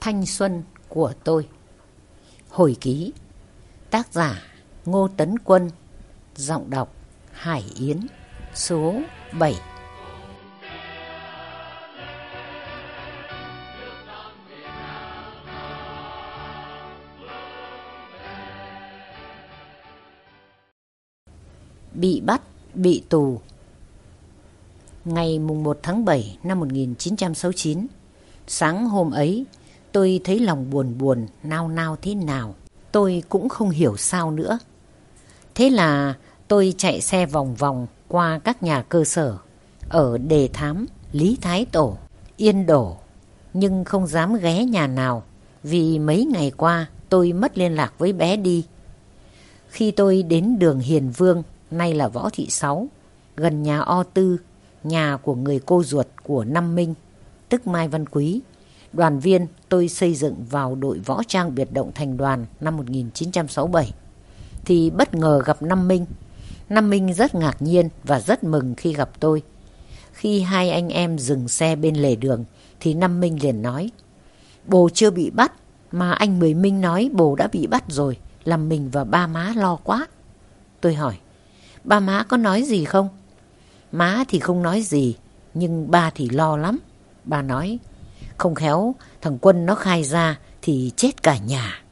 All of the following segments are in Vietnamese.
Thanh xuân của tôi. Hồi ký Tác giả Ngô Tấn Quân Giọng đọc Hải Yến Số 7 Bị bắt, bị tù. Ngày mùng 1 tháng 7 năm 1969 Sáng hôm ấy tôi thấy lòng buồn buồn nao nao thế nào Tôi cũng không hiểu sao nữa. Thế là tôi chạy xe vòng vòng qua các nhà cơ sở Ở Đề Thám, Lý Thái Tổ, Yên Đổ Nhưng không dám ghé nhà nào Vì mấy ngày qua tôi mất liên lạc với bé đi. Khi tôi đến đường Hiền Vương Nay là Võ Thị Sáu Gần nhà O Tư Nhà của người cô ruột của Năm Minh Tức Mai Văn Quý Đoàn viên tôi xây dựng vào đội võ trang biệt động thành đoàn năm 1967 thì bất ngờ gặp Năm Minh. Năm Minh rất ngạc nhiên và rất mừng khi gặp tôi. Khi hai anh em dừng xe bên lề đường, thì Năm Minh liền nói, Bồ chưa bị bắt, mà anh Mười Minh nói bồ đã bị bắt rồi, làm mình và ba má lo quá. Tôi hỏi, ba má có nói gì không? Má thì không nói gì, nhưng ba thì lo lắm. Bà nói không khéo, thằng Quân nó khai ra thì chết cả nhà.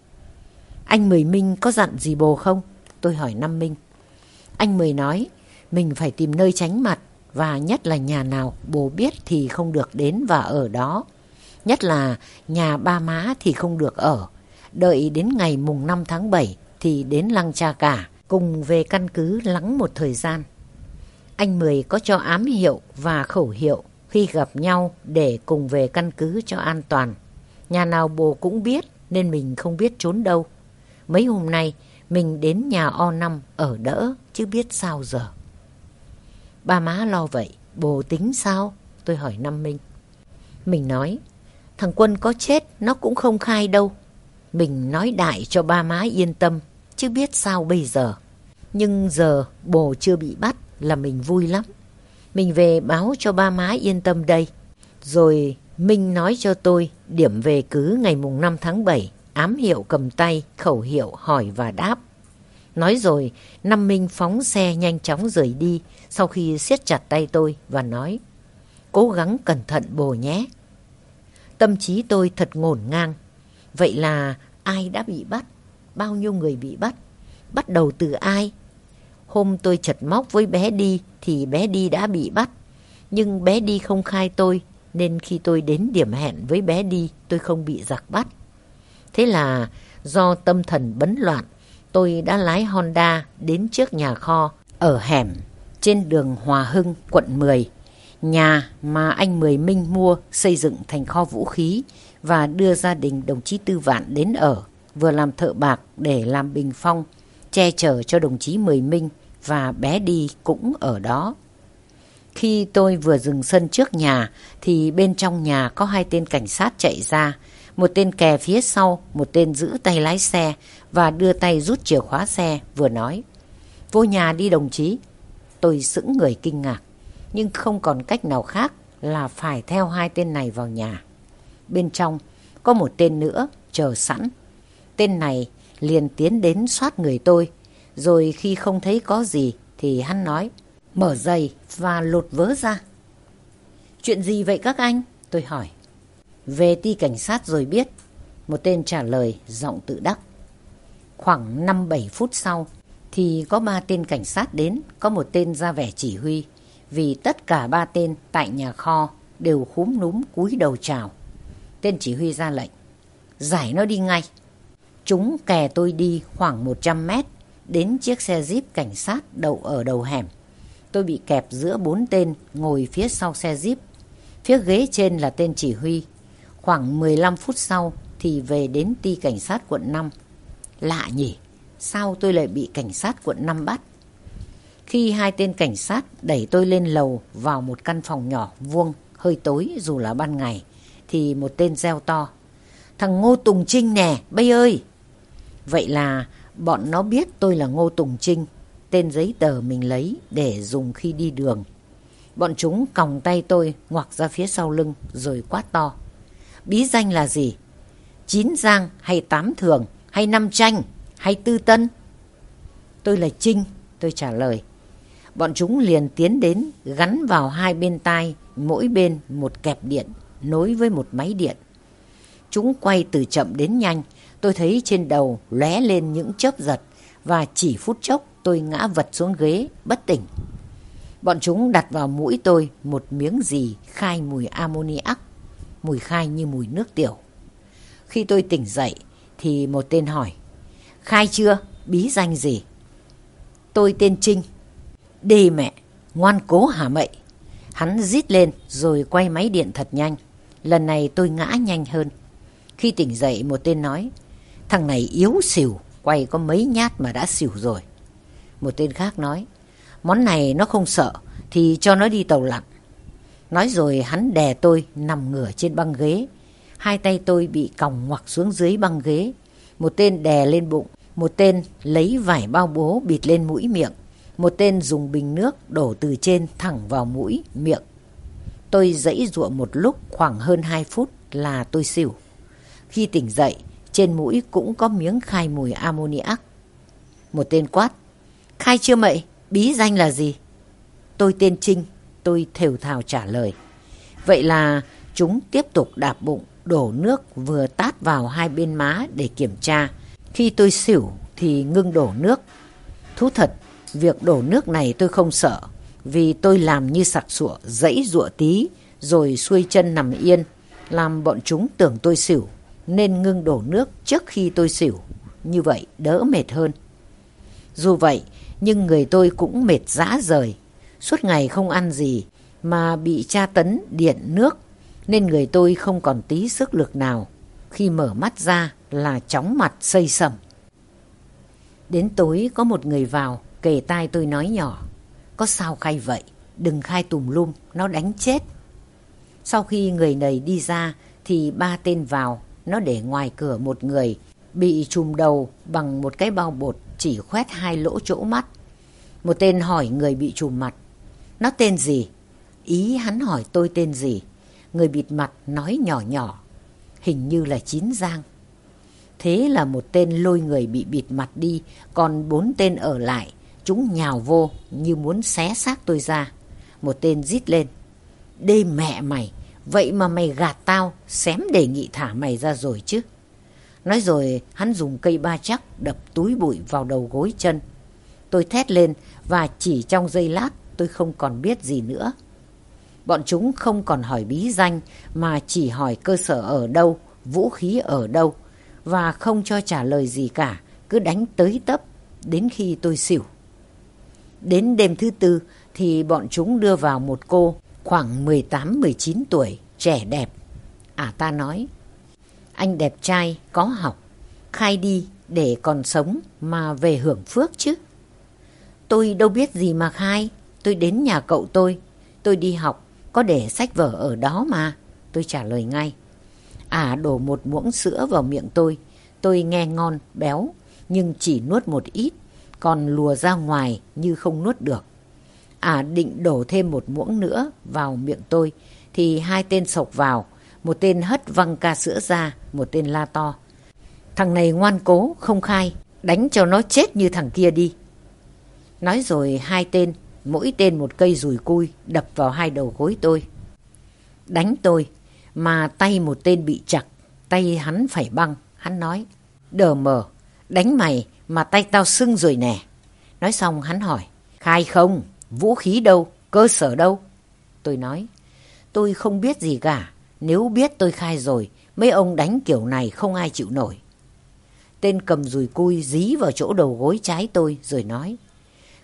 Anh Mười Minh có dặn gì bồ không? Tôi hỏi Năm Minh. Anh Mười nói, mình phải tìm nơi tránh mặt và nhất là nhà nào bồ biết thì không được đến và ở đó. Nhất là nhà ba má thì không được ở. Đợi đến ngày mùng 5 tháng 7 thì đến lăng cha cả, cùng về căn cứ lắng một thời gian. Anh Mười có cho ám hiệu và khẩu hiệu khi gặp nhau để cùng về căn cứ cho an toàn. Nhà nào bồ cũng biết nên mình không biết trốn đâu. Mấy hôm nay mình đến nhà O5 ở đỡ chứ biết sao giờ. Ba má lo vậy, bồ tính sao? Tôi hỏi Năm Minh. Mình nói, thằng Quân có chết nó cũng không khai đâu. Mình nói đại cho ba má yên tâm, chứ biết sao bây giờ. Nhưng giờ bồ chưa bị bắt là mình vui lắm. Mình về báo cho ba má yên tâm đây. Rồi Minh nói cho tôi điểm về cứ ngày mùng 5 tháng 7, ám hiệu cầm tay, khẩu hiệu hỏi và đáp. Nói rồi, Năm Minh phóng xe nhanh chóng rời đi sau khi siết chặt tay tôi và nói Cố gắng cẩn thận bồ nhé. Tâm trí tôi thật ngổn ngang. Vậy là ai đã bị bắt? Bao nhiêu người bị bắt? Bắt đầu từ ai? Hôm tôi chật móc với bé đi thì bé đi đã bị bắt. Nhưng bé đi không khai tôi nên khi tôi đến điểm hẹn với bé đi tôi không bị giặc bắt. Thế là do tâm thần bấn loạn tôi đã lái Honda đến trước nhà kho ở hẻm trên đường Hòa Hưng, quận 10. Nhà mà anh Mười Minh mua xây dựng thành kho vũ khí và đưa gia đình đồng chí Tư Vạn đến ở, vừa làm thợ bạc để làm bình phong, che chở cho đồng chí Mười Minh và bé đi cũng ở đó. Khi tôi vừa dừng sân trước nhà thì bên trong nhà có hai tên cảnh sát chạy ra. Một tên kè phía sau, một tên giữ tay lái xe và đưa tay rút chìa khóa xe vừa nói. Vô nhà đi đồng chí. Tôi sững người kinh ngạc nhưng không còn cách nào khác là phải theo hai tên này vào nhà. Bên trong có một tên nữa chờ sẵn. Tên này liền tiến đến soát người tôi rồi khi không thấy có gì thì hắn nói mở giày và lột vớ ra. Chuyện gì vậy các anh? Tôi hỏi. Về ti cảnh sát rồi biết. Một tên trả lời giọng tự đắc. Khoảng 5-7 phút sau thì có ba tên cảnh sát đến, có một tên ra vẻ chỉ huy. Vì tất cả ba tên tại nhà kho đều khúm núm cúi đầu chào. Tên chỉ huy ra lệnh. Giải nó đi ngay. Chúng kè tôi đi khoảng 100 mét đến chiếc xe jeep cảnh sát đậu ở đầu hẻm. Tôi bị kẹp giữa bốn tên ngồi phía sau xe jeep. Phía ghế trên là tên chỉ huy. Khoảng 15 phút sau thì về đến ti cảnh sát quận 5. Lạ nhỉ, sao tôi lại bị cảnh sát quận 5 bắt? Khi hai tên cảnh sát đẩy tôi lên lầu vào một căn phòng nhỏ vuông, hơi tối dù là ban ngày, thì một tên reo to. Thằng Ngô Tùng Trinh nè, bây ơi! Vậy là Bọn nó biết tôi là Ngô Tùng Trinh, tên giấy tờ mình lấy để dùng khi đi đường. Bọn chúng còng tay tôi ngoặc ra phía sau lưng rồi quát to. Bí danh là gì? chín giang hay tám thường, hay năm tranh, hay tư tân? Tôi là Trinh, tôi trả lời. Bọn chúng liền tiến đến gắn vào hai bên tai, mỗi bên một kẹp điện, nối với một máy điện. Chúng quay từ chậm đến nhanh, tôi thấy trên đầu lóe lên những chớp giật và chỉ phút chốc tôi ngã vật xuống ghế, bất tỉnh. Bọn chúng đặt vào mũi tôi một miếng gì khai mùi ammoniac, mùi khai như mùi nước tiểu. Khi tôi tỉnh dậy thì một tên hỏi, khai chưa, bí danh gì? Tôi tên Trinh. Đi mẹ, ngoan cố hả mậy. Hắn rít lên rồi quay máy điện thật nhanh. Lần này tôi ngã nhanh hơn. Khi tỉnh dậy một tên nói, thằng này yếu xỉu, quay có mấy nhát mà đã xỉu rồi. Một tên khác nói, món này nó không sợ, thì cho nó đi tàu lặn. Nói rồi hắn đè tôi nằm ngửa trên băng ghế. Hai tay tôi bị còng ngoặc xuống dưới băng ghế. Một tên đè lên bụng, một tên lấy vải bao bố bịt lên mũi miệng. Một tên dùng bình nước đổ từ trên thẳng vào mũi, miệng. Tôi dãy ruộng một lúc khoảng hơn 2 phút là tôi xỉu. Khi tỉnh dậy, trên mũi cũng có miếng khai mùi ammoniac. Một tên quát. Khai chưa mậy? Bí danh là gì? Tôi tên Trinh. Tôi thều thào trả lời. Vậy là chúng tiếp tục đạp bụng, đổ nước vừa tát vào hai bên má để kiểm tra. Khi tôi xỉu thì ngưng đổ nước. Thú thật, việc đổ nước này tôi không sợ. Vì tôi làm như sặc sụa, dãy rụa tí, rồi xuôi chân nằm yên, làm bọn chúng tưởng tôi xỉu nên ngưng đổ nước trước khi tôi xỉu. Như vậy đỡ mệt hơn. Dù vậy, nhưng người tôi cũng mệt rã rời. Suốt ngày không ăn gì mà bị tra tấn điện nước nên người tôi không còn tí sức lực nào. Khi mở mắt ra là chóng mặt xây sầm. Đến tối có một người vào kề tai tôi nói nhỏ. Có sao khai vậy? Đừng khai tùm lum, nó đánh chết. Sau khi người này đi ra thì ba tên vào nó để ngoài cửa một người bị chùm đầu bằng một cái bao bột chỉ khoét hai lỗ chỗ mắt. Một tên hỏi người bị chùm mặt. Nó tên gì? Ý hắn hỏi tôi tên gì? Người bịt mặt nói nhỏ nhỏ. Hình như là Chín Giang. Thế là một tên lôi người bị bịt mặt đi, còn bốn tên ở lại. Chúng nhào vô như muốn xé xác tôi ra. Một tên rít lên. Đê mẹ mày, Vậy mà mày gạt tao, xém đề nghị thả mày ra rồi chứ. Nói rồi hắn dùng cây ba chắc đập túi bụi vào đầu gối chân. Tôi thét lên và chỉ trong giây lát tôi không còn biết gì nữa. Bọn chúng không còn hỏi bí danh mà chỉ hỏi cơ sở ở đâu, vũ khí ở đâu và không cho trả lời gì cả, cứ đánh tới tấp đến khi tôi xỉu. Đến đêm thứ tư thì bọn chúng đưa vào một cô khoảng 18-19 tuổi, trẻ đẹp. À ta nói, anh đẹp trai, có học, khai đi để còn sống mà về hưởng phước chứ. Tôi đâu biết gì mà khai, tôi đến nhà cậu tôi, tôi đi học, có để sách vở ở đó mà. Tôi trả lời ngay. À đổ một muỗng sữa vào miệng tôi, tôi nghe ngon, béo, nhưng chỉ nuốt một ít, còn lùa ra ngoài như không nuốt được. À định đổ thêm một muỗng nữa vào miệng tôi thì hai tên sộc vào. Một tên hất văng ca sữa ra, một tên la to. Thằng này ngoan cố, không khai, đánh cho nó chết như thằng kia đi. Nói rồi hai tên, mỗi tên một cây rùi cui đập vào hai đầu gối tôi. Đánh tôi, mà tay một tên bị chặt, tay hắn phải băng. Hắn nói, đờ mờ, đánh mày mà tay tao sưng rồi nè. Nói xong hắn hỏi, khai không? Vũ khí đâu? Cơ sở đâu? Tôi nói, tôi không biết gì cả. Nếu biết tôi khai rồi, mấy ông đánh kiểu này không ai chịu nổi. Tên cầm dùi cui dí vào chỗ đầu gối trái tôi rồi nói,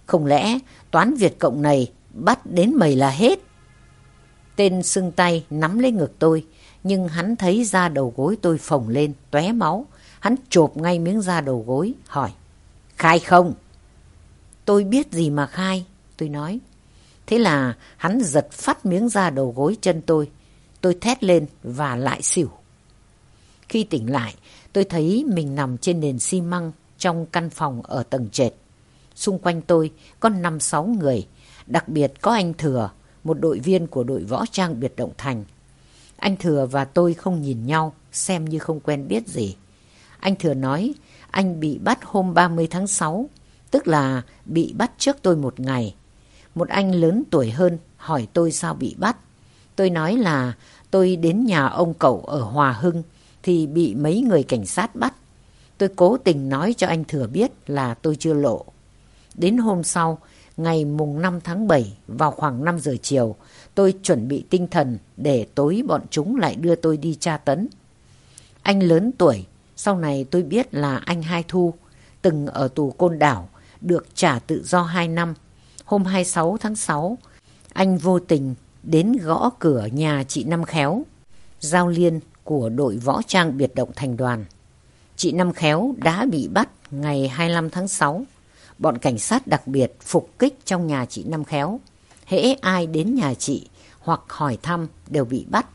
không lẽ toán Việt Cộng này bắt đến mày là hết? Tên sưng tay nắm lấy ngực tôi, nhưng hắn thấy da đầu gối tôi phồng lên, tóe máu. Hắn chộp ngay miếng da đầu gối, hỏi, khai không? Tôi biết gì mà khai, tôi nói. Thế là hắn giật phát miếng da đầu gối chân tôi. Tôi thét lên và lại xỉu. Khi tỉnh lại, tôi thấy mình nằm trên nền xi măng trong căn phòng ở tầng trệt. Xung quanh tôi có năm sáu người, đặc biệt có anh Thừa, một đội viên của đội võ trang biệt động thành. Anh Thừa và tôi không nhìn nhau, xem như không quen biết gì. Anh Thừa nói anh bị bắt hôm 30 tháng 6, tức là bị bắt trước tôi một ngày. Một anh lớn tuổi hơn hỏi tôi sao bị bắt. Tôi nói là tôi đến nhà ông cậu ở Hòa Hưng thì bị mấy người cảnh sát bắt. Tôi cố tình nói cho anh Thừa biết là tôi chưa lộ. Đến hôm sau, ngày mùng 5 tháng 7 vào khoảng 5 giờ chiều, tôi chuẩn bị tinh thần để tối bọn chúng lại đưa tôi đi tra tấn. Anh lớn tuổi, sau này tôi biết là anh Hai Thu, từng ở tù Côn Đảo, được trả tự do 2 năm. Hôm 26 tháng 6, anh vô tình đến gõ cửa nhà chị Năm Khéo, giao liên của đội võ trang biệt động thành đoàn. Chị Năm Khéo đã bị bắt ngày 25 tháng 6. Bọn cảnh sát đặc biệt phục kích trong nhà chị Năm Khéo. Hễ ai đến nhà chị hoặc hỏi thăm đều bị bắt.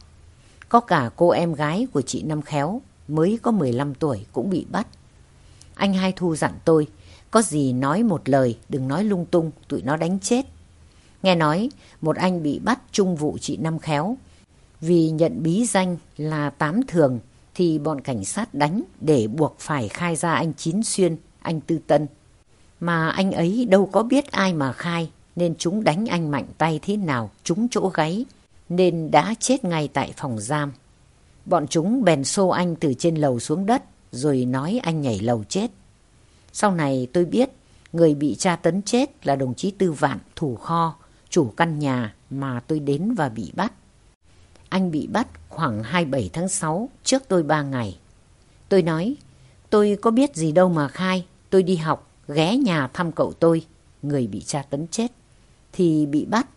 Có cả cô em gái của chị Năm Khéo mới có 15 tuổi cũng bị bắt. Anh Hai Thu dặn tôi, có gì nói một lời, đừng nói lung tung, tụi nó đánh chết. Nghe nói, một anh bị bắt chung vụ chị Năm Khéo. Vì nhận bí danh là Tám Thường, thì bọn cảnh sát đánh để buộc phải khai ra anh Chín Xuyên, anh Tư Tân. Mà anh ấy đâu có biết ai mà khai, nên chúng đánh anh mạnh tay thế nào, trúng chỗ gáy, nên đã chết ngay tại phòng giam. Bọn chúng bèn xô anh từ trên lầu xuống đất, rồi nói anh nhảy lầu chết. Sau này tôi biết, người bị tra tấn chết là đồng chí Tư Vạn, thủ kho, chủ căn nhà mà tôi đến và bị bắt. Anh bị bắt khoảng 27 tháng 6, trước tôi 3 ngày. Tôi nói, tôi có biết gì đâu mà khai, tôi đi học, ghé nhà thăm cậu tôi, người bị tra tấn chết, thì bị bắt.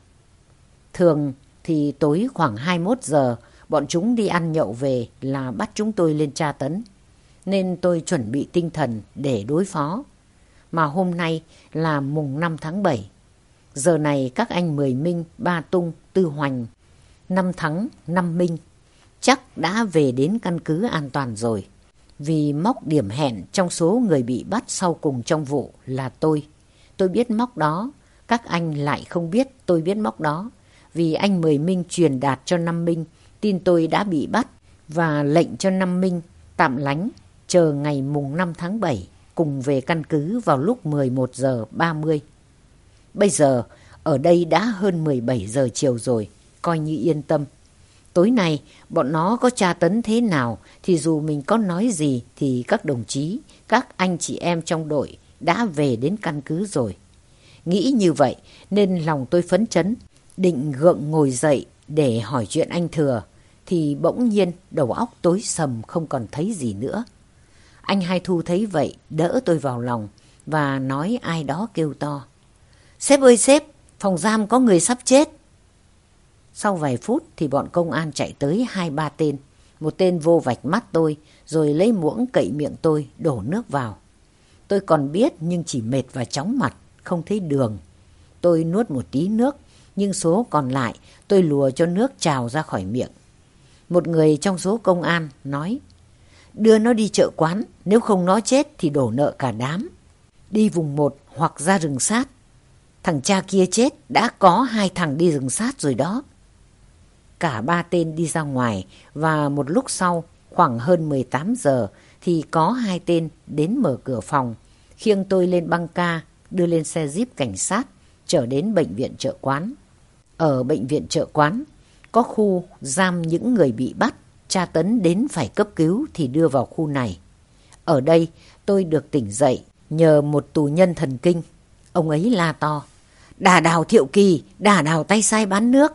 Thường thì tối khoảng 21 giờ, bọn chúng đi ăn nhậu về là bắt chúng tôi lên tra tấn. Nên tôi chuẩn bị tinh thần để đối phó. Mà hôm nay là mùng 5 tháng 7. Giờ này các anh Mười Minh, Ba Tung, Tư Hoành, Năm Thắng, Năm Minh chắc đã về đến căn cứ an toàn rồi. Vì móc điểm hẹn trong số người bị bắt sau cùng trong vụ là tôi. Tôi biết móc đó, các anh lại không biết tôi biết móc đó. Vì anh Mười Minh truyền đạt cho Năm Minh tin tôi đã bị bắt và lệnh cho Năm Minh tạm lánh chờ ngày mùng 5 tháng 7 cùng về căn cứ vào lúc 11 giờ 30. Bây giờ ở đây đã hơn 17 giờ chiều rồi, coi như yên tâm. Tối nay bọn nó có tra tấn thế nào thì dù mình có nói gì thì các đồng chí, các anh chị em trong đội đã về đến căn cứ rồi. Nghĩ như vậy nên lòng tôi phấn chấn, định gượng ngồi dậy để hỏi chuyện anh Thừa thì bỗng nhiên đầu óc tối sầm không còn thấy gì nữa. Anh Hai Thu thấy vậy đỡ tôi vào lòng và nói ai đó kêu to. Sếp ơi sếp, phòng giam có người sắp chết. Sau vài phút thì bọn công an chạy tới hai ba tên. Một tên vô vạch mắt tôi rồi lấy muỗng cậy miệng tôi đổ nước vào. Tôi còn biết nhưng chỉ mệt và chóng mặt, không thấy đường. Tôi nuốt một tí nước nhưng số còn lại tôi lùa cho nước trào ra khỏi miệng. Một người trong số công an nói Đưa nó đi chợ quán, nếu không nó chết thì đổ nợ cả đám. Đi vùng một hoặc ra rừng sát. Thằng cha kia chết, đã có hai thằng đi rừng sát rồi đó. Cả ba tên đi ra ngoài và một lúc sau, khoảng hơn 18 giờ, thì có hai tên đến mở cửa phòng, khiêng tôi lên băng ca, đưa lên xe jeep cảnh sát, trở đến bệnh viện chợ quán. Ở bệnh viện chợ quán, có khu giam những người bị bắt, tra tấn đến phải cấp cứu thì đưa vào khu này. Ở đây tôi được tỉnh dậy nhờ một tù nhân thần kinh. Ông ấy la to. Đà đào thiệu kỳ, đà đào tay sai bán nước.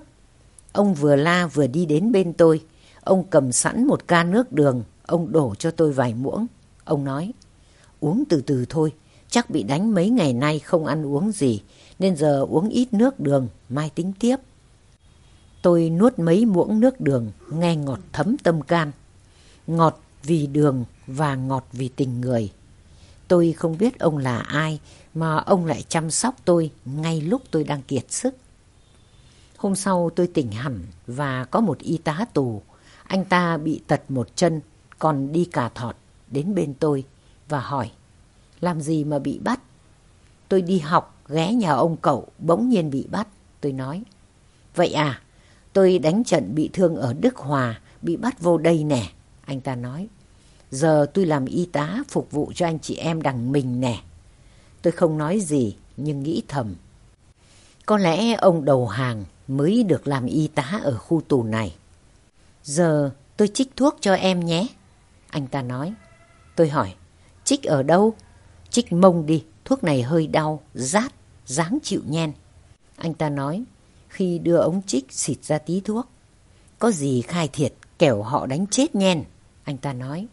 Ông vừa la vừa đi đến bên tôi. Ông cầm sẵn một ca nước đường. Ông đổ cho tôi vài muỗng. Ông nói, uống từ từ thôi. Chắc bị đánh mấy ngày nay không ăn uống gì. Nên giờ uống ít nước đường, mai tính tiếp. Tôi nuốt mấy muỗng nước đường, nghe ngọt thấm tâm can. Ngọt vì đường và ngọt vì tình người. Tôi không biết ông là ai mà ông lại chăm sóc tôi ngay lúc tôi đang kiệt sức. Hôm sau tôi tỉnh hẳn và có một y tá tù. Anh ta bị tật một chân, còn đi cà thọt đến bên tôi và hỏi làm gì mà bị bắt? Tôi đi học ghé nhà ông cậu bỗng nhiên bị bắt. Tôi nói vậy à, Tôi đánh trận bị thương ở Đức Hòa bị bắt vô đây nè, anh ta nói. Giờ tôi làm y tá phục vụ cho anh chị em đằng mình nè. Tôi không nói gì nhưng nghĩ thầm. Có lẽ ông đầu hàng mới được làm y tá ở khu tù này. Giờ tôi trích thuốc cho em nhé. Anh ta nói. Tôi hỏi, trích ở đâu? Trích mông đi, thuốc này hơi đau, rát, dáng chịu nhen. Anh ta nói, khi đưa ống chích xịt ra tí thuốc. Có gì khai thiệt, kẻo họ đánh chết nhen. Anh ta nói,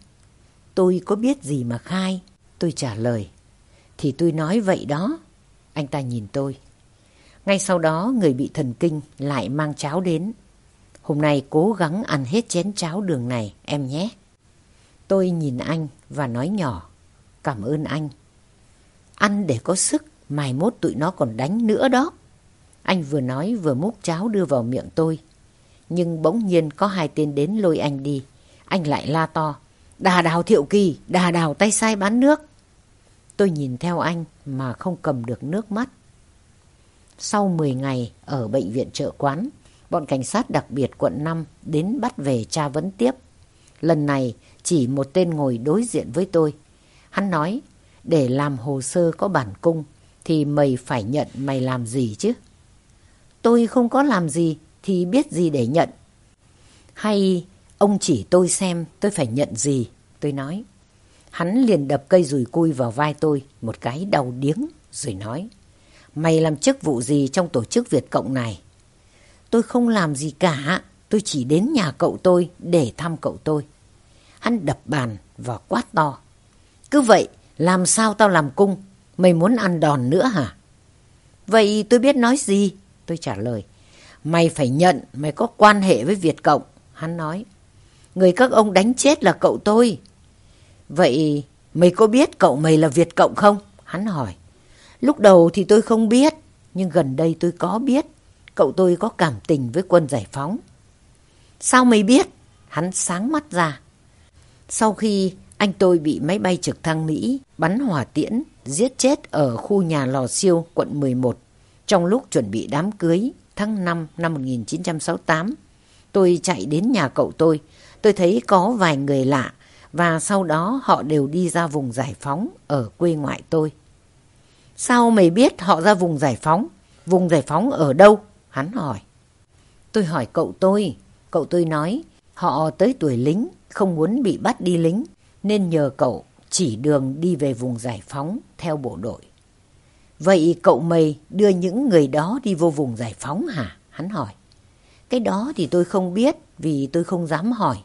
tôi có biết gì mà khai. Tôi trả lời, thì tôi nói vậy đó. Anh ta nhìn tôi. Ngay sau đó người bị thần kinh lại mang cháo đến. Hôm nay cố gắng ăn hết chén cháo đường này em nhé. Tôi nhìn anh và nói nhỏ. Cảm ơn anh. Ăn để có sức, mai mốt tụi nó còn đánh nữa đó. Anh vừa nói vừa múc cháo đưa vào miệng tôi. Nhưng bỗng nhiên có hai tên đến lôi anh đi. Anh lại la to. Đà đào thiệu kỳ, đà đào tay sai bán nước. Tôi nhìn theo anh mà không cầm được nước mắt. Sau 10 ngày ở bệnh viện trợ quán, bọn cảnh sát đặc biệt quận 5 đến bắt về tra vấn tiếp. Lần này chỉ một tên ngồi đối diện với tôi. Hắn nói, để làm hồ sơ có bản cung thì mày phải nhận mày làm gì chứ? Tôi không có làm gì thì biết gì để nhận. Hay ông chỉ tôi xem tôi phải nhận gì, tôi nói. Hắn liền đập cây rùi cui vào vai tôi một cái đau điếng rồi nói. Mày làm chức vụ gì trong tổ chức Việt Cộng này? Tôi không làm gì cả, tôi chỉ đến nhà cậu tôi để thăm cậu tôi. Hắn đập bàn và quát to. Cứ vậy, làm sao tao làm cung? Mày muốn ăn đòn nữa hả? Vậy tôi biết nói gì? Tôi trả lời. Mày phải nhận mày có quan hệ với Việt Cộng. Hắn nói. Người các ông đánh chết là cậu tôi. Vậy mày có biết cậu mày là Việt Cộng không? Hắn hỏi. Lúc đầu thì tôi không biết, nhưng gần đây tôi có biết. Cậu tôi có cảm tình với quân giải phóng. Sao mày biết? Hắn sáng mắt ra. Sau khi anh tôi bị máy bay trực thăng Mỹ bắn hỏa tiễn, giết chết ở khu nhà lò siêu quận 11 trong lúc chuẩn bị đám cưới tháng 5 năm 1968. Tôi chạy đến nhà cậu tôi, tôi thấy có vài người lạ và sau đó họ đều đi ra vùng giải phóng ở quê ngoại tôi. Sao mày biết họ ra vùng giải phóng? Vùng giải phóng ở đâu? Hắn hỏi. Tôi hỏi cậu tôi. Cậu tôi nói họ tới tuổi lính, không muốn bị bắt đi lính, nên nhờ cậu chỉ đường đi về vùng giải phóng theo bộ đội. Vậy cậu mày đưa những người đó đi vô vùng giải phóng hả? Hắn hỏi. Cái đó thì tôi không biết vì tôi không dám hỏi.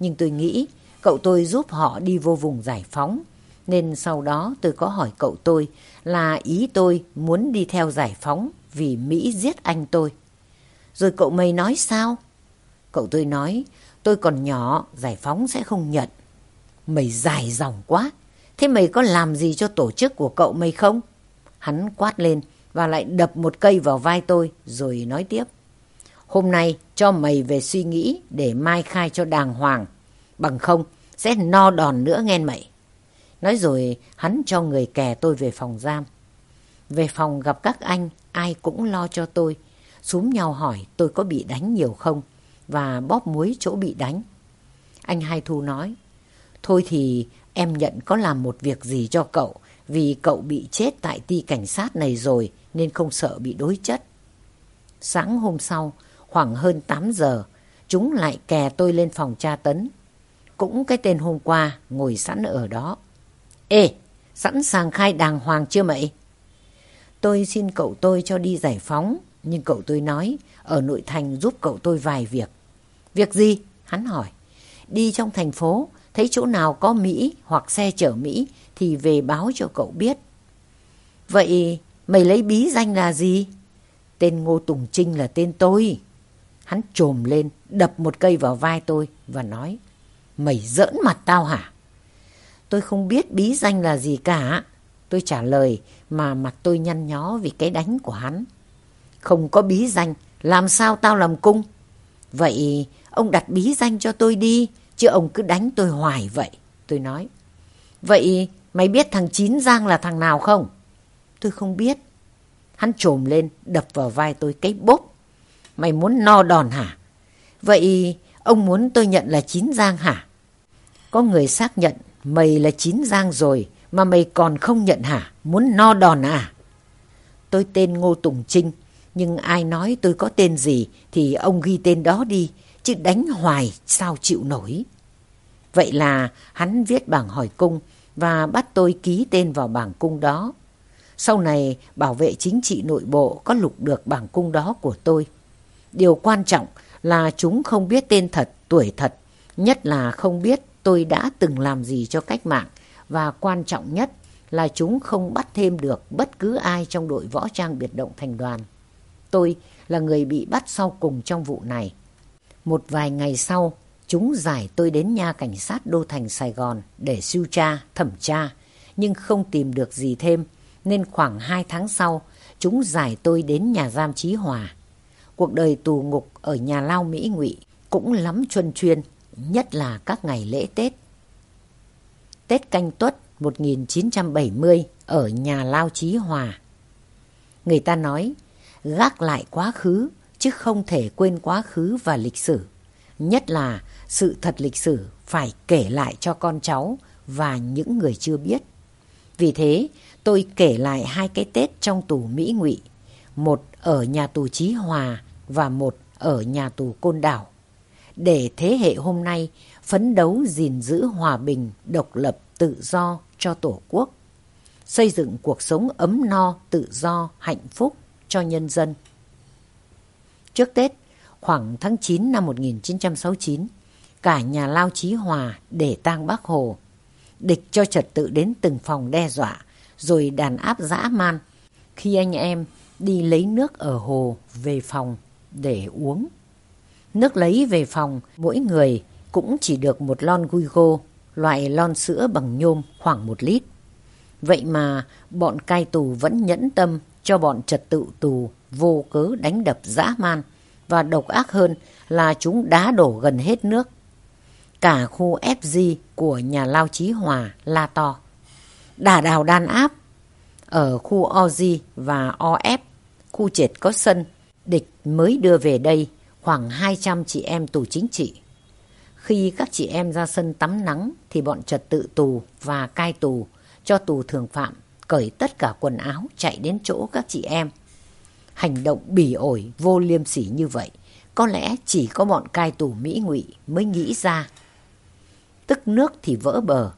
Nhưng tôi nghĩ cậu tôi giúp họ đi vô vùng giải phóng. Nên sau đó tôi có hỏi cậu tôi là ý tôi muốn đi theo giải phóng vì Mỹ giết anh tôi. Rồi cậu mày nói sao? Cậu tôi nói, tôi còn nhỏ, giải phóng sẽ không nhận. Mày dài dòng quá. Thế mày có làm gì cho tổ chức của cậu mày không? Hắn quát lên và lại đập một cây vào vai tôi rồi nói tiếp. Hôm nay cho mày về suy nghĩ để mai khai cho đàng hoàng. Bằng không sẽ no đòn nữa nghe mày. Nói rồi hắn cho người kè tôi về phòng giam. Về phòng gặp các anh, ai cũng lo cho tôi. Xúm nhau hỏi tôi có bị đánh nhiều không và bóp muối chỗ bị đánh. Anh Hai Thu nói, thôi thì em nhận có làm một việc gì cho cậu vì cậu bị chết tại ti cảnh sát này rồi nên không sợ bị đối chất. Sáng hôm sau, khoảng hơn 8 giờ, chúng lại kè tôi lên phòng tra tấn. Cũng cái tên hôm qua ngồi sẵn ở đó. Ê, sẵn sàng khai đàng hoàng chưa mậy? Tôi xin cậu tôi cho đi giải phóng, nhưng cậu tôi nói ở nội thành giúp cậu tôi vài việc. Việc gì? Hắn hỏi. Đi trong thành phố, thấy chỗ nào có Mỹ hoặc xe chở Mỹ thì về báo cho cậu biết. Vậy mày lấy bí danh là gì? Tên Ngô Tùng Trinh là tên tôi. Hắn trồm lên, đập một cây vào vai tôi và nói Mày giỡn mặt tao hả? Tôi không biết bí danh là gì cả. Tôi trả lời mà mặt tôi nhăn nhó vì cái đánh của hắn. Không có bí danh, làm sao tao làm cung? Vậy ông đặt bí danh cho tôi đi, chứ ông cứ đánh tôi hoài vậy. Tôi nói. Vậy mày biết thằng Chín Giang là thằng nào không? Tôi không biết. Hắn trồm lên, đập vào vai tôi cái bốp. Mày muốn no đòn hả? Vậy Ông muốn tôi nhận là Chín Giang hả? Có người xác nhận mày là Chín Giang rồi mà mày còn không nhận hả? Muốn no đòn à? Tôi tên Ngô Tùng Trinh, nhưng ai nói tôi có tên gì thì ông ghi tên đó đi, chứ đánh hoài sao chịu nổi. Vậy là hắn viết bảng hỏi cung và bắt tôi ký tên vào bảng cung đó. Sau này bảo vệ chính trị nội bộ có lục được bảng cung đó của tôi. Điều quan trọng là chúng không biết tên thật, tuổi thật, nhất là không biết tôi đã từng làm gì cho cách mạng và quan trọng nhất là chúng không bắt thêm được bất cứ ai trong đội võ trang biệt động thành đoàn. Tôi là người bị bắt sau cùng trong vụ này. Một vài ngày sau, chúng giải tôi đến nhà cảnh sát đô thành Sài Gòn để siêu tra, thẩm tra, nhưng không tìm được gì thêm, nên khoảng hai tháng sau, chúng giải tôi đến nhà giam Chí Hòa. Cuộc đời tù ngục ở nhà lao Mỹ Ngụy cũng lắm chuân chuyên, nhất là các ngày lễ Tết. Tết Canh Tuất 1970 ở nhà lao Chí Hòa. Người ta nói, gác lại quá khứ chứ không thể quên quá khứ và lịch sử. Nhất là sự thật lịch sử phải kể lại cho con cháu và những người chưa biết. Vì thế, tôi kể lại hai cái Tết trong tù Mỹ Ngụy, một ở nhà tù Chí Hòa và một ở nhà tù Côn Đảo. Để thế hệ hôm nay phấn đấu gìn giữ hòa bình, độc lập, tự do cho Tổ quốc, xây dựng cuộc sống ấm no, tự do, hạnh phúc cho nhân dân. Trước Tết, khoảng tháng 9 năm 1969, cả nhà lao Chí Hòa để tang bác Hồ. Địch cho trật tự đến từng phòng đe dọa, rồi đàn áp dã man khi anh em đi lấy nước ở hồ về phòng để uống. Nước lấy về phòng, mỗi người cũng chỉ được một lon Guigo, loại lon sữa bằng nhôm khoảng một lít. Vậy mà bọn cai tù vẫn nhẫn tâm cho bọn trật tự tù vô cớ đánh đập dã man và độc ác hơn là chúng đá đổ gần hết nước. Cả khu FG của nhà lao Chí Hòa la to. Đà đào đan áp. Ở khu OZ và OF, khu trệt có sân, địch mới đưa về đây khoảng 200 chị em tù chính trị. Khi các chị em ra sân tắm nắng thì bọn trật tự tù và cai tù cho tù thường phạm cởi tất cả quần áo chạy đến chỗ các chị em. Hành động bỉ ổi, vô liêm sỉ như vậy, có lẽ chỉ có bọn cai tù Mỹ ngụy mới nghĩ ra. Tức nước thì vỡ bờ.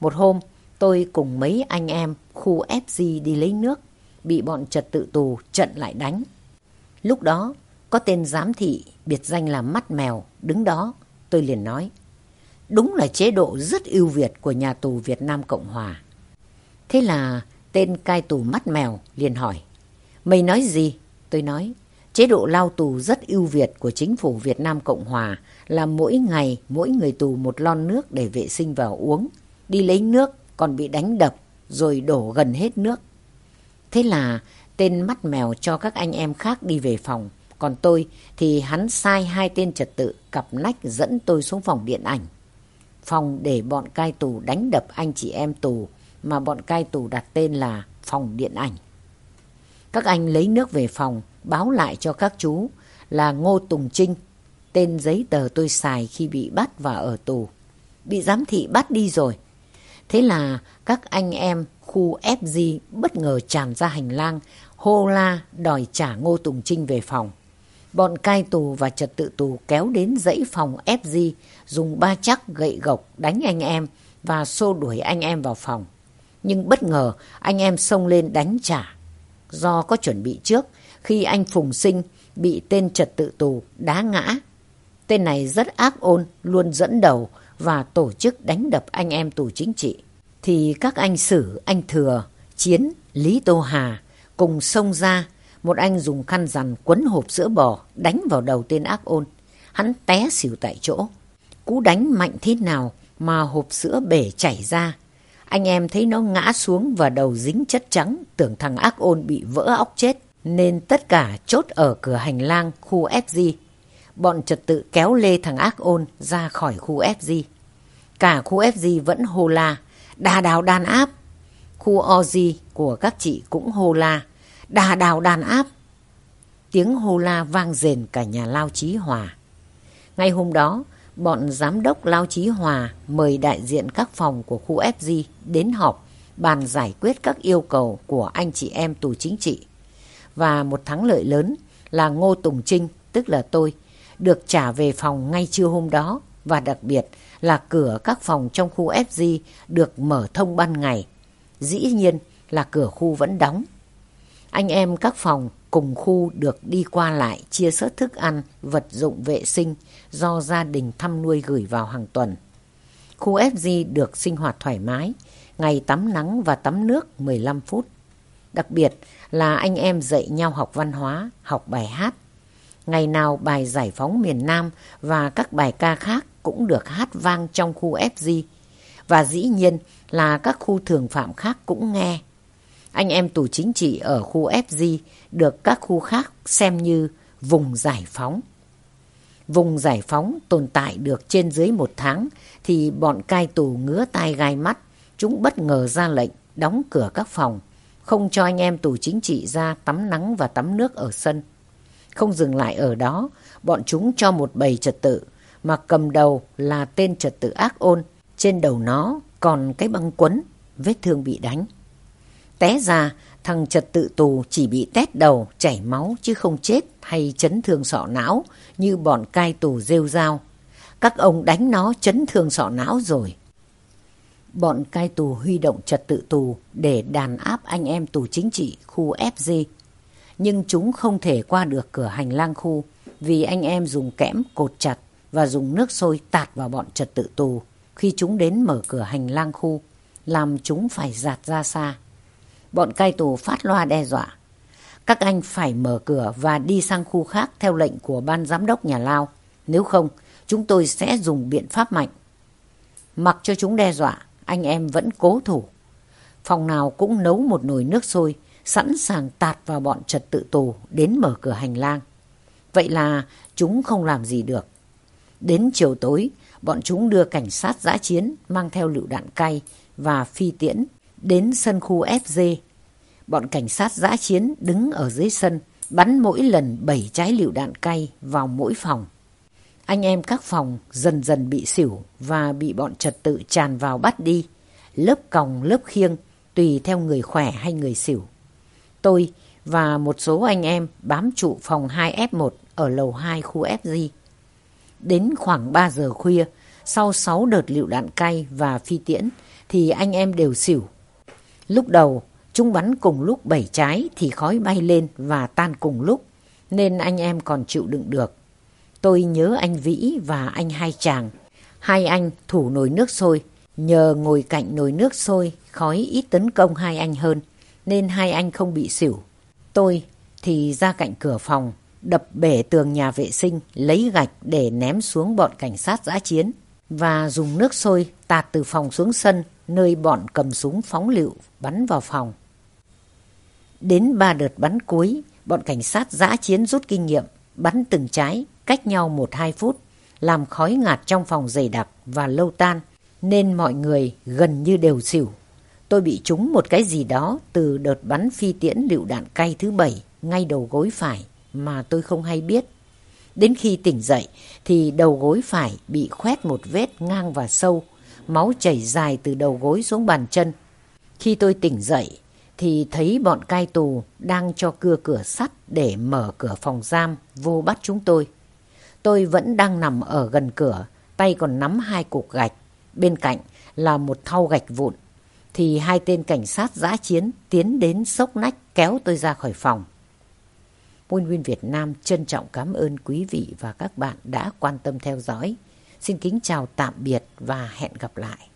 Một hôm, tôi cùng mấy anh em khu FG đi lấy nước, bị bọn trật tự tù trận lại đánh. Lúc đó, có tên giám thị biệt danh là mắt mèo đứng đó, tôi liền nói. Đúng là chế độ rất ưu việt của nhà tù Việt Nam Cộng Hòa. Thế là tên cai tù mắt mèo liền hỏi. Mày nói gì? Tôi nói. Chế độ lao tù rất ưu việt của chính phủ Việt Nam Cộng Hòa là mỗi ngày mỗi người tù một lon nước để vệ sinh và uống. Đi lấy nước, còn bị đánh đập, rồi đổ gần hết nước. Thế là tên mắt mèo cho các anh em khác đi về phòng. Còn tôi thì hắn sai hai tên trật tự cặp nách dẫn tôi xuống phòng điện ảnh. Phòng để bọn cai tù đánh đập anh chị em tù, mà bọn cai tù đặt tên là phòng điện ảnh. Các anh lấy nước về phòng, báo lại cho các chú là Ngô Tùng Trinh, tên giấy tờ tôi xài khi bị bắt và ở tù. Bị giám thị bắt đi rồi. Thế là các anh em khu FG bất ngờ tràn ra hành lang, hô la đòi trả Ngô Tùng Trinh về phòng. Bọn cai tù và trật tự tù kéo đến dãy phòng FG, dùng ba chắc gậy gộc đánh anh em và xô đuổi anh em vào phòng. Nhưng bất ngờ anh em xông lên đánh trả. Do có chuẩn bị trước, khi anh Phùng Sinh bị tên trật tự tù đá ngã. Tên này rất ác ôn, luôn dẫn đầu và tổ chức đánh đập anh em tù chính trị. Thì các anh Sử, anh Thừa, Chiến, Lý Tô Hà cùng xông ra. Một anh dùng khăn rằn quấn hộp sữa bò đánh vào đầu tên ác ôn. Hắn té xỉu tại chỗ. Cú đánh mạnh thế nào mà hộp sữa bể chảy ra anh em thấy nó ngã xuống và đầu dính chất trắng, tưởng thằng ác ôn bị vỡ óc chết, nên tất cả chốt ở cửa hành lang khu FG. Bọn trật tự kéo lê thằng ác ôn ra khỏi khu FG. Cả khu FG vẫn hô la, đà đào đàn áp. Khu OZ của các chị cũng hô la, đà đào đàn áp. Tiếng hô la vang rền cả nhà lao trí hòa. Ngay hôm đó, bọn giám đốc Lao Chí Hòa mời đại diện các phòng của khu FG đến họp bàn giải quyết các yêu cầu của anh chị em tù chính trị. Và một thắng lợi lớn là Ngô Tùng Trinh, tức là tôi, được trả về phòng ngay trưa hôm đó và đặc biệt là cửa các phòng trong khu FG được mở thông ban ngày. Dĩ nhiên là cửa khu vẫn đóng. Anh em các phòng cùng khu được đi qua lại chia sớt thức ăn, vật dụng vệ sinh do gia đình thăm nuôi gửi vào hàng tuần. Khu FG được sinh hoạt thoải mái, ngày tắm nắng và tắm nước 15 phút. Đặc biệt là anh em dạy nhau học văn hóa, học bài hát. Ngày nào bài giải phóng miền Nam và các bài ca khác cũng được hát vang trong khu FG. Và dĩ nhiên là các khu thường phạm khác cũng nghe. Anh em tù chính trị ở khu FG được các khu khác xem như vùng giải phóng. Vùng giải phóng tồn tại được trên dưới một tháng thì bọn cai tù ngứa tai gai mắt. Chúng bất ngờ ra lệnh đóng cửa các phòng, không cho anh em tù chính trị ra tắm nắng và tắm nước ở sân. Không dừng lại ở đó, bọn chúng cho một bầy trật tự mà cầm đầu là tên trật tự ác ôn. Trên đầu nó còn cái băng quấn, vết thương bị đánh. Té ra, thằng trật tự tù chỉ bị tét đầu, chảy máu chứ không chết hay chấn thương sọ não như bọn cai tù rêu rao. Các ông đánh nó chấn thương sọ não rồi. Bọn cai tù huy động trật tự tù để đàn áp anh em tù chính trị khu FG. Nhưng chúng không thể qua được cửa hành lang khu vì anh em dùng kẽm cột chặt và dùng nước sôi tạt vào bọn trật tự tù khi chúng đến mở cửa hành lang khu, làm chúng phải giạt ra xa. Bọn cai tù phát loa đe dọa. Các anh phải mở cửa và đi sang khu khác theo lệnh của ban giám đốc nhà Lao. Nếu không, chúng tôi sẽ dùng biện pháp mạnh. Mặc cho chúng đe dọa, anh em vẫn cố thủ. Phòng nào cũng nấu một nồi nước sôi, sẵn sàng tạt vào bọn trật tự tù đến mở cửa hành lang. Vậy là chúng không làm gì được. Đến chiều tối, bọn chúng đưa cảnh sát giã chiến mang theo lựu đạn cay và phi tiễn đến sân khu FG. Bọn cảnh sát giã chiến đứng ở dưới sân bắn mỗi lần 7 trái lựu đạn cay vào mỗi phòng. Anh em các phòng dần dần bị xỉu và bị bọn trật tự tràn vào bắt đi, lớp còng lớp khiêng tùy theo người khỏe hay người xỉu. Tôi và một số anh em bám trụ phòng 2F1 ở lầu 2 khu FG. Đến khoảng 3 giờ khuya, sau 6 đợt lựu đạn cay và phi tiễn thì anh em đều xỉu. Lúc đầu, chúng bắn cùng lúc bảy trái thì khói bay lên và tan cùng lúc, nên anh em còn chịu đựng được. Tôi nhớ anh Vĩ và anh Hai Chàng. Hai anh thủ nồi nước sôi, nhờ ngồi cạnh nồi nước sôi, khói ít tấn công hai anh hơn, nên hai anh không bị xỉu. Tôi thì ra cạnh cửa phòng, đập bể tường nhà vệ sinh, lấy gạch để ném xuống bọn cảnh sát giã chiến và dùng nước sôi tạt từ phòng xuống sân nơi bọn cầm súng phóng lựu bắn vào phòng. Đến ba đợt bắn cuối, bọn cảnh sát giã chiến rút kinh nghiệm, bắn từng trái, cách nhau một hai phút, làm khói ngạt trong phòng dày đặc và lâu tan, nên mọi người gần như đều xỉu. Tôi bị trúng một cái gì đó từ đợt bắn phi tiễn lựu đạn cay thứ bảy ngay đầu gối phải mà tôi không hay biết. Đến khi tỉnh dậy thì đầu gối phải bị khoét một vết ngang và sâu, máu chảy dài từ đầu gối xuống bàn chân. Khi tôi tỉnh dậy thì thấy bọn cai tù đang cho cưa cửa sắt để mở cửa phòng giam vô bắt chúng tôi. Tôi vẫn đang nằm ở gần cửa, tay còn nắm hai cục gạch. Bên cạnh là một thau gạch vụn. Thì hai tên cảnh sát giã chiến tiến đến sốc nách kéo tôi ra khỏi phòng. Môn Nguyên Việt Nam trân trọng cảm ơn quý vị và các bạn đã quan tâm theo dõi. Xin kính chào tạm biệt và hẹn gặp lại.